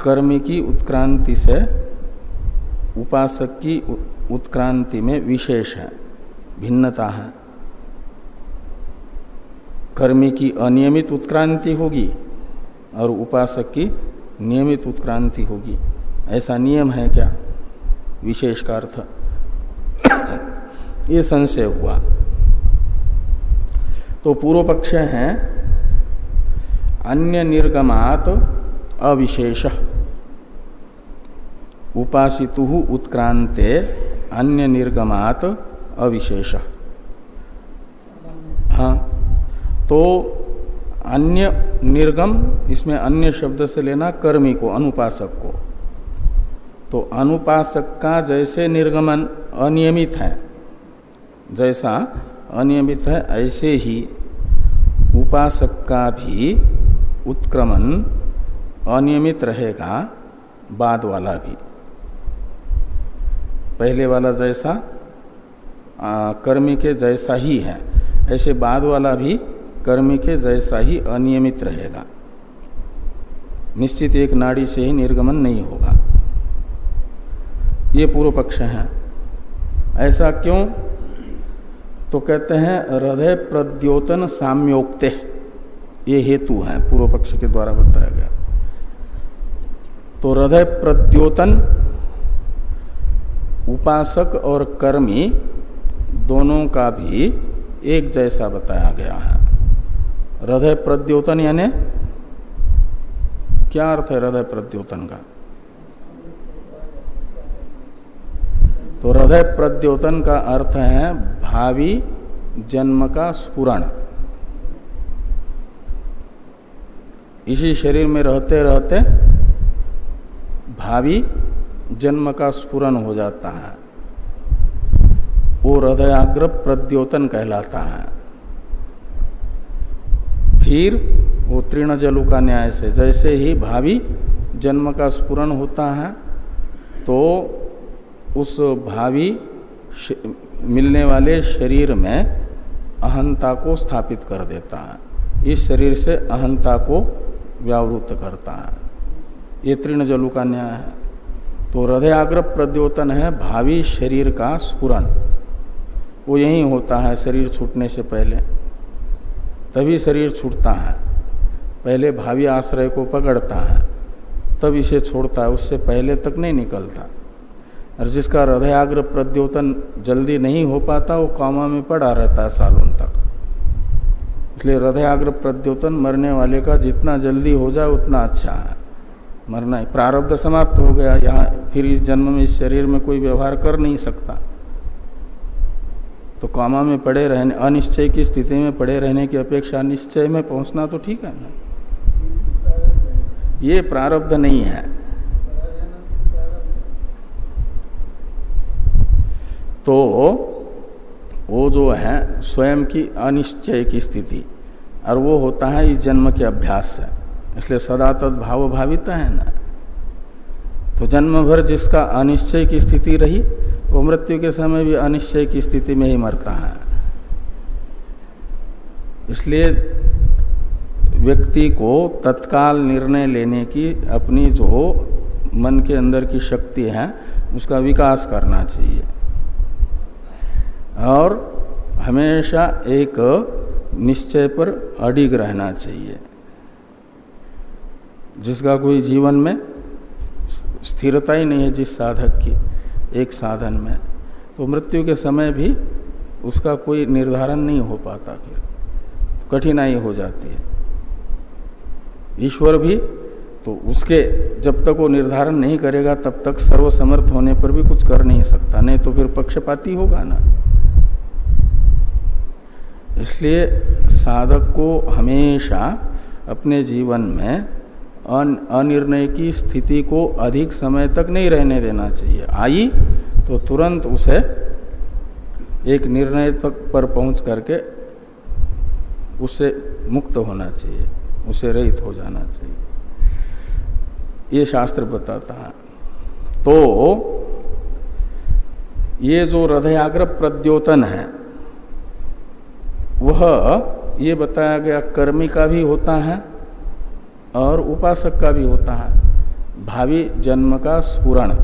कर्मी की उत्क्रांति से उपासक की उत्क्रांति में विशेष है, भिन्नता है। कर्मी की अनियमित उत्क्रांति होगी और उपासक की नियमित उत्क्रांति होगी। ऐसा नियम है क्या? विशेष का अर्थ। ये संशय हुआ। तो पूर्व पक्ष है, अन्य निर्गमात अविशेष। उपासितु उत्क्रांते अन्य निर्गमात अविशेष। हाँ। तो अन्य निर्गम, इसमें अन्य शब्द से लेना कर्मी को, अनुपासक को। तो अनुपासक का जैसे निर्गमन अनियमित है, जैसा अनियमित है ऐसे ही उपासक का भी उत्क्रमण अनियमित रहेगा बाद वाला भी। पहले वाला जैसा आ, कर्मी के जैसा ही है। ऐसे बाद वाला भी कर्मी के जैसा ही अनियमित रहेगा। निश्चित एक नाड़ी से ही निर्गमन नहीं होगा। ये पूर्व पक्ष है। ऐसा क्यों? तो कहते हैं हृदय प्रद्योतन साम्योक्ते। ये हेतु है पूर्व पक्ष के द्वारा बताया गया। तो हृदय प्रद्योतन उपासक और कर्मी दोनों का भी एक जैसा बताया गया है। हृदय प्रद्योतन यानी क्या अर्थ है हृदय प्रद्योतन का? तो हृदय प्रद्योतन का अर्थ है भावी जन्म का स्पुरण इसी शरीर में रहते रहते भावी जन्म का स्पुरण हो जाता है। वो हृदयाग्र प्रद्योतन कहलाता है। फिर वो तीर्ण जलु का न्याय से जैसे ही भावी जन्म का स्पुरण होता है तो उस भावी मिलने वाले शरीर में अहंता को स्थापित कर देता है। इस शरीर से अहंता को व्यावृत करता है। ये तीर्ण जलु का न्याय है। तो हृदयाग्र प्रद्योतन है, भावी शरीर का स्पुरन वो यही होता है शरीर छूटने से पहले। तभी शरीर छूटता है। पहले भावी आश्रय को पकड़ता है। तब इसे छोड़ता है, उससे पहले तक नहीं निकलता। और जिसका हृदयाग्र प्रद्योतन जल्दी नहीं हो पाता, वो कामा में पड़ा रहता है सालों तक। इसलिए हृदयाग्र प्रद्योतन मरने वाले का जितना जल्दी हो जाए, उतना अच्छा है। मरना है। प्रारब्ध समाप्त हो गया। यहाँ फिर इस जन्म में इस शरीर में कोई व्यवहार कर नहीं सकता। तो कामा में पड़े रहने, अनिश्चय की स्थिति में पड़े रहने की अपेक्षा निश्चय में पहुँचना तो ठीक है ना? ये प्रारब्ध नहीं है। तो वो जो है, स्वयं की अनिश्चय की स्थिति। और वो होता है इस जन्म के अभ्यास से। इसलिए सदा तद भाव भाविता है ना। तो जन्म भर जिसका अनिश्चय की स्थिति रही, वो मृत्यु के समय भी अनिश्चय की स्थिति में ही मरता है। इसलिए व्यक्ति को तत्काल निर्णय लेने की अपनी जो मन के अंदर की शक्ति है, उसका विकास करना चाहिए। और हमेशा एक निश्चय पर अडिग रहना चाहिए। जिसका कोई जीवन में स्थिरता ही नहीं है जिस साधक की, एक साधन में तो मृत्यु के समय भी उसका कोई निर्धारण नहीं हो पाता फिर। कठिनाई हो जाती है। ईश्वर भी तो उसके जब तक वो निर्धारण नहीं करेगा, तब तक सर्वसमर्थ होने पर भी कुछ कर नहीं सकता, नहीं तो फिर पक्षपाती होगा ना। इसलिए साधक को हमेशा अपने जीवन में अनिर्णय की स्थिति को अधिक समय तक नहीं रहने देना चाहिए। आई तो तुरंत उसे एक निर्णय तक पर पहुँच करके उससे मुक्त होना चाहिए, उसे रहित हो जाना चाहिए। ये शास्त्र बताता है। तो ये जो हृदयाग्र प्रद्योतन है, वह, ये बताया गया कर्मी का भी होता है और उपासक का भी होता है। भावी जन्म का स्पुरण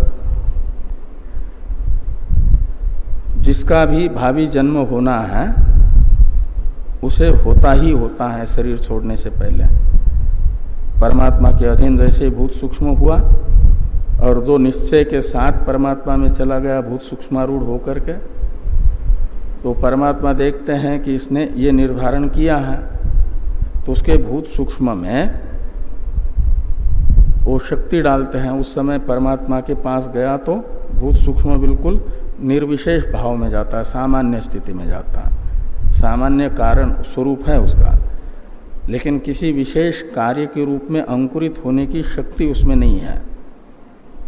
जिसका भी भावी जन्म होना है, उसे होता ही होता है शरीर छोड़ने से पहले। परमात्मा के अधीन जैसे भूत सूक्ष्म हुआ, और जो निश्चय के साथ परमात्मा में चला गया भूत सूक्ष्मारूढ़ होकर के तो परमात्मा देखते हैं कि इसने ये निर्धारण किया है तो उसके भूत सूक्ष्म में वो शक्ति डालते हैं, उस समय परमात्मा के पास गया तो भूत सूक्ष्म बिल्कुल निर्विशेष भाव में जाता है, सामान्य स्थिति में जाता है। सामान्य कारण, स्वरूप है उसका। लेकिन किसी विशेष कार्य के रूप में अंकुरित होने की शक्ति उसमें नहीं है।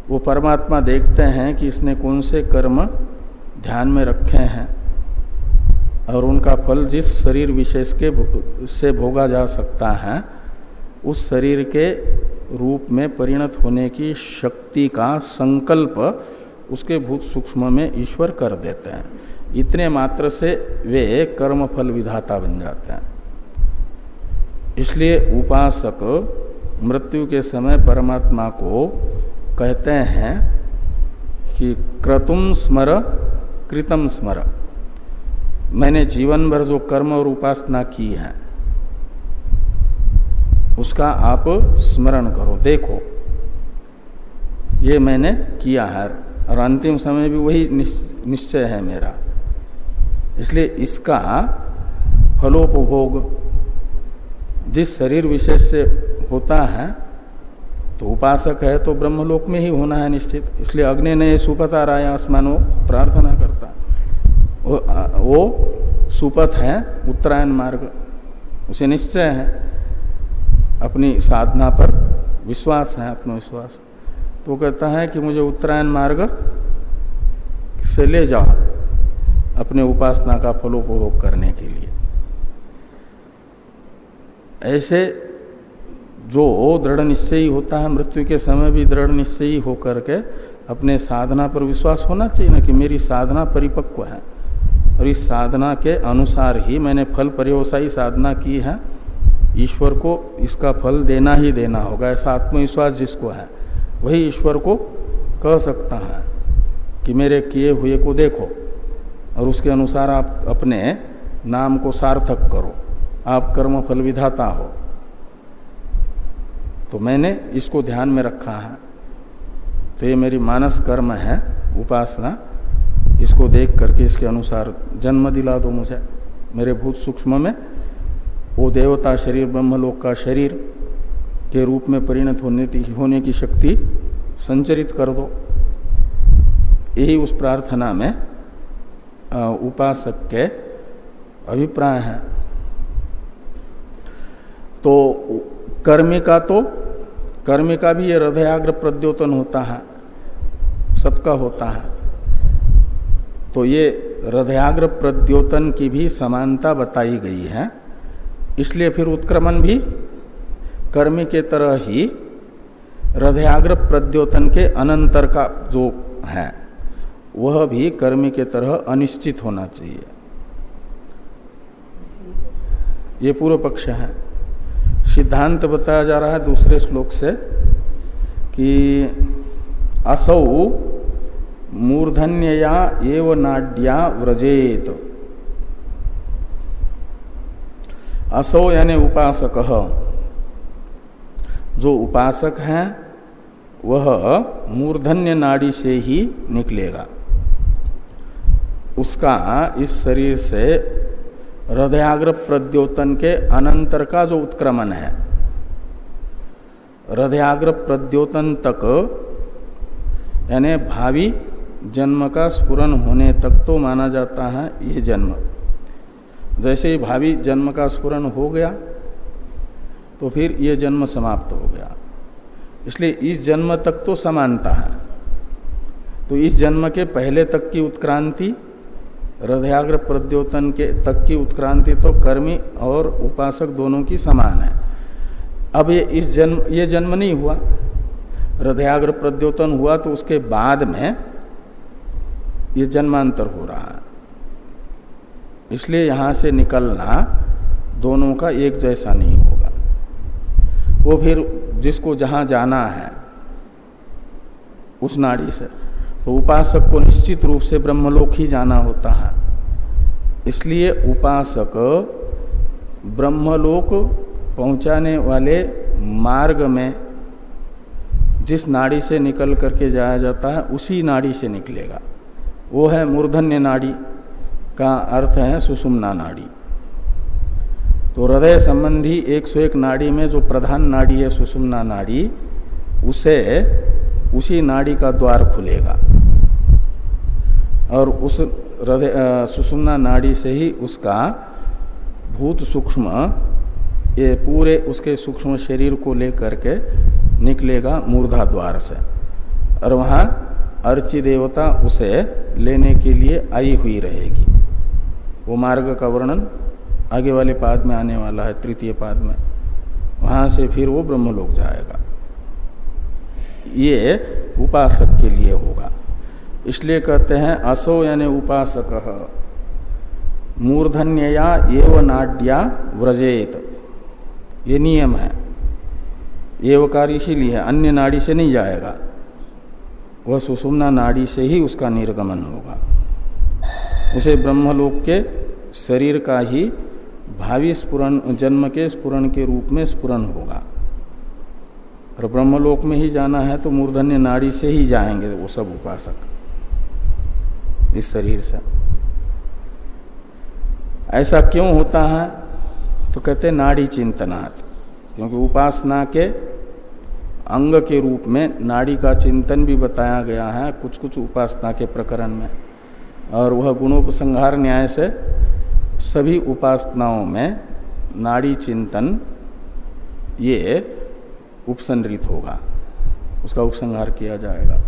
वो परमात्मा देखते हैं कि इसने कौन से कर्म ध्यान में रखे हैं और उनका फल जिस शरीर विशेष के से भोगा जा सकता है, उस शरीर के रूप में परिणत होने की शक्ति का संकल्प उसके भूत सूक्ष्म में ईश्वर कर देते हैं। इतने मात्र से वे कर्म फल विधाता बन जाते हैं। इसलिए उपासक मृत्यु के समय परमात्मा को कहते हैं कि क्रतुम स्मर, कृतम स्मर। मैंने जीवन भर जो कर्म और उपासना की है उसका आप स्मरण करो देखो। ये मैंने किया है और अंतिम समय भी वही निश्चय है मेरा। इसलिए इसका फलोपभोग जिस शरीर विशेष से होता है तो उपासक है तो ब्रह्मलोक में ही होना है निश्चित। इसलिए अग्नि ने सुपथ आ रहा है आसमान वो प्रार्थना करता। वो, वो सुपथ है उत्तरायण मार्ग। उसे निश्चय है। अपनी साधना पर विश्वास है, आत्मविश्वास। तो कहता है कि मुझे उत्तरायण मार्ग से ले जाओ अपने उपासना का फलोपभोग करने के लिए। ऐसे जो दृढ़ निश्चयी होता है, मृत्यु के समय भी दृढ़ निश्चयी होकर के अपने साधना पर विश्वास होना चाहिए ना कि मेरी साधना परिपक्व है। और इस साधना के अनुसार ही मैंने फल पर्यवसायी साधना की है। ईश्वर को इसका फल देना ही देना होगा, ऐसा आत्मविश्वास जिसको है, वही ईश्वर को कह सकता है कि मेरे किए हुए को देखो और उसके अनुसार आप अपने नाम को सार्थक करो। आप कर्म फल विधाता हो। तो मैंने इसको ध्यान में रखा है। तो ये मेरी मानस कर्म है, उपासना। इसको देख करके इसके अनुसार जन्म दिला दो मुझे, मेरे भूत सूक्ष्म में। वो देवता शरीर, ब्रह्मलोक का शरीर के रूप में परिणत होने होने की शक्ति संचरित कर दो। यही उस प्रार्थना में उपासक के अभिप्राय है। तो कर्मी का तो कर्मी का भी ये हृदयाग्र प्रद्योतन होता है, सबका होता है। तो ये हृदयाग्र प्रद्योतन की भी समानता बताई गई है। इसलिए फिर उत्क्रमण भी कर्मी के तरह ही हृदयाग्र प्रद्योतन के अनंतर का जो है, वह भी कर्मी के तरह अनिश्चित होना चाहिए। ये पूर्व पक्ष है। सिद्धांत बताया जा रहा है दूसरे श्लोक से कि असौ मूर्धन्यया एव नाड्या व्रजेत। असौ यानी उपासक जो उपासक है, वह मूर्धन्य नाड़ी से ही निकलेगा। उसका इस शरीर से हृदयाग्र प्रद्योतन के अनंतर का जो उत्क्रमण है, हृदयाग्र प्रद्योतन तक, यानी भावी जन्म का स्पुरन होने तक तो माना जाता है ये जन्म। जैसे ही भावी जन्म का स्पुरन हो गया तो फिर ये जन्म समाप्त हो गया। इसलिए इस जन्म तक तो समानता है। तो इस जन्म के पहले तक की उत्क्रांति, हृदयाग्र प्रद्योतन के तक की उत्क्रांति तो कर्मी और उपासक दोनों की समान है। अब ये इस जन्म, ये जन्म नहीं हुआ। हृदयाग्र प्रद्योतन हुआ तो उसके बाद में ये जन्मांतर हो रहा है। इसलिए यहाँ से निकलना दोनों का एक जैसा नहीं होगा। वो फिर जिसको जहाँ जाना है, उस नाड़ी से। तो उपासक को निश्चित रूप से ब्रह्मलोक ही जाना होता है। इसलिए उपासक ब्रह्मलोक पहुँचाने वाले मार्ग में जिस नाड़ी से निकल करके जाया जाता है, उसी नाड़ी से निकलेगा। वो है मूर्धन्य नाड़ी। का अर्थ है सुषुम्ना नाड़ी। तो हृदय संबंधी 101 नाड़ी में जो प्रधान नाड़ी है सुषुम्ना नाड़ी, उसे, उसी नाड़ी का द्वार खुलेगा। और उस हृदय सुषुम्ना नाड़ी से ही उसका भूत सूक्ष्म, ये पूरे उसके सूक्ष्म शरीर को लेकर के निकलेगा मूर्धा द्वार से। और वहाँ अर्ची देवता उसे लेने के लिए आई हुई रहेगी। वो मार्ग का वर्णन आगे वाले पाद में आने वाला है, तृतीय पाद में। वहाँ से फिर वो ब्रह्मलोक जाएगा। ये उपासक के लिए होगा। इसलिए कहते हैं, असो यानी उपासक। मूर्धन्यया एव नाड्या व्रजेत। ये नियम है। एवकार इसीलिए है, अन्य नाड़ी से नहीं जाएगा। वह सुषुम्ना नाड़ी से ही उसका निर्गमन होगा। उसे ब्रह्मलोक के शरीर का ही भावी स्पुरन जन्म के स्पुरन के रूप में स्पुरन होगा। और ब्रह्मलोक में ही जाना है तो मूर्धन्य नाड़ी से ही जाएँगे वो सब उपासक इस शरीर से। ऐसा क्यों होता है? तो कहते नाड़ी चिंतनात्, क्योंकि उपासना के अंग के रूप में नाड़ी का चिंतन भी बताया गया है कुछ कुछ उपासना के प्रकरण में। और वह गुणोपसंहार न्याय से सभी उपासनाओं में नाड़ी चिंतन, ये उपसंहरित होगा। उसका उपसंहार किया जाएगा।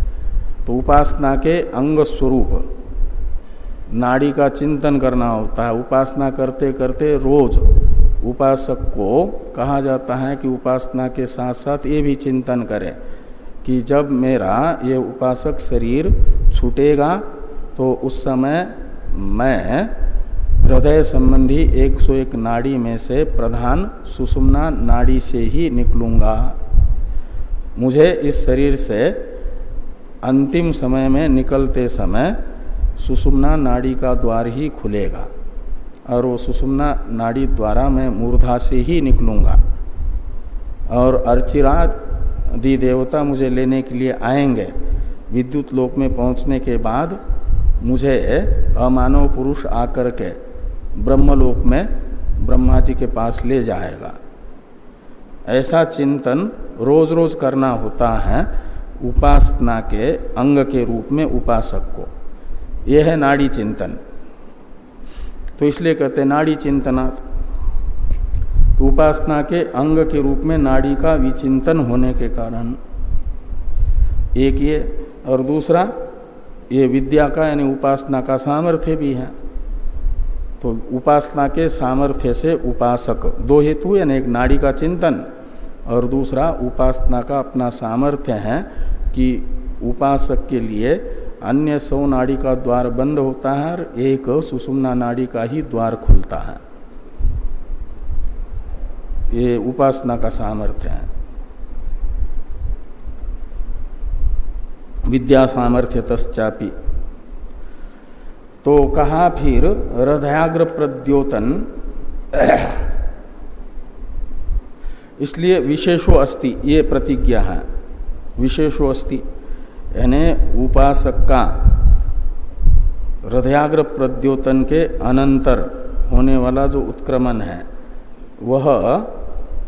तो उपासना के अंग स्वरूप, नाड़ी का चिंतन करना होता है। उपासना करते करते रोज उपासक को कहा जाता है कि उपासना के साथ साथ ये भी चिंतन करे कि जब मेरा ये उपासक शरीर छूटेगा तो उस समय मैं हृदय संबंधी 101 नाड़ी में से प्रधान सुषुम्ना नाड़ी से ही निकलूँगा। मुझे इस शरीर से अंतिम समय में निकलते समय सुषुम्ना नाड़ी का द्वार ही खुलेगा और वो सुषुम्ना नाड़ी द्वारा मैं मूर्धा से ही निकलूँगा। और अर्चिरात दी देवता मुझे लेने के लिए आएँगे। विद्युत लोक में पहुँचने के बाद मुझे अमानव पुरुष आकर के ब्रह्मलोक में ब्रह्मा जी के पास ले जाएगा। ऐसा चिंतन रोज रोज करना होता है, उपासना के अंग के रूप में उपासक को। यह है नाड़ी चिंतन। तो इसलिए कहते हैं नाड़ी चिंतना। तो उपासना के अंग के रूप में नाड़ी का विचिंतन होने के कारण एक ये और दूसरा ये विद्या का यानी उपासना का सामर्थ्य भी है। तो उपासना के सामर्थ्य से उपासक। दो हेतु यानी एक नाड़ी का चिंतन और दूसरा उपासना का अपना सामर्थ्य है कि उपासक के लिए अन्य सौ नाड़ी का द्वार बंद होता है और एक सुषुम्ना नाड़ी का ही द्वार खुलता है। ये उपासना का सामर्थ्य है। विद्या सामर्थ्य तस्चापी तो कहा फिर हृदयाग्र प्रद्योतन इसलिए विशेषो अस्ति, ये प्रतिज्ञा है। विशेषो अस्ति, यानी उपासक का हृदयाग्र प्रद्योतन के अनंतर होने वाला जो उत्क्रमण है, वह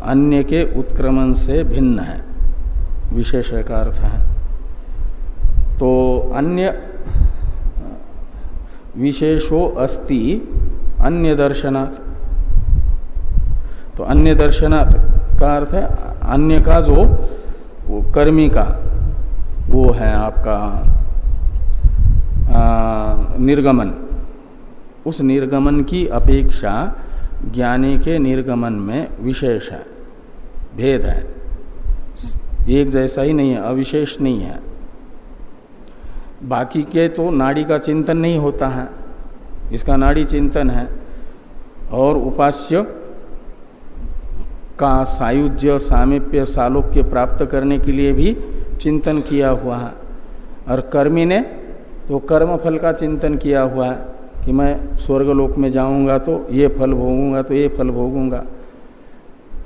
अन्य के उत्क्रमण से भिन्न है। विशेष का अर्थ है। तो अन्य विशेषो अस्ति अन्य दर्शनात् तो अन्य दर्शनात् का अर्थ है अन्य का जो वो कर्मी का वो है आपका आ, निर्गमन। उस निर्गमन की अपेक्षा ज्ञानी के निर्गमन में विशेष है भेद है। एक जैसा ही नहीं है अविशेष नहीं है। बाकी के तो नाड़ी का चिंतन नहीं होता है। इसका नाड़ी चिंतन है। और उपास्य का सायुज्य, सामिप्य, सालोक्य प्राप्त करने के लिए भी चिंतन किया हुआ है। और कर्मी ने तो कर्म फल का चिंतन किया हुआ है कि मैं स्वर्गलोक में जाऊँगा तो ये फल भोगूँगा तो ये फल भोगूँगा।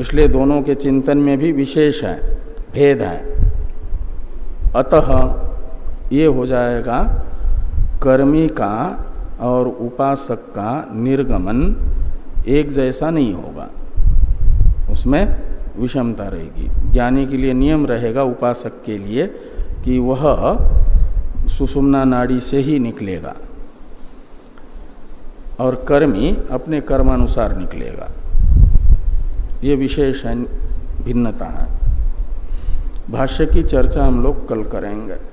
इसलिए दोनों के चिंतन में भी विशेष है, भेद है। अतः ये हो जाएगा कर्मी का और उपासक का निर्गमन एक जैसा नहीं होगा। उसमें विषमता रहेगी। ज्ञानी के लिए नियम रहेगा उपासक के लिए कि वह सुषुम्ना नाड़ी से ही निकलेगा और कर्मी अपने कर्मानुसार निकलेगा। ये विशेष भिन्नता है। भाष्य की चर्चा हम लोग कल करेंगे।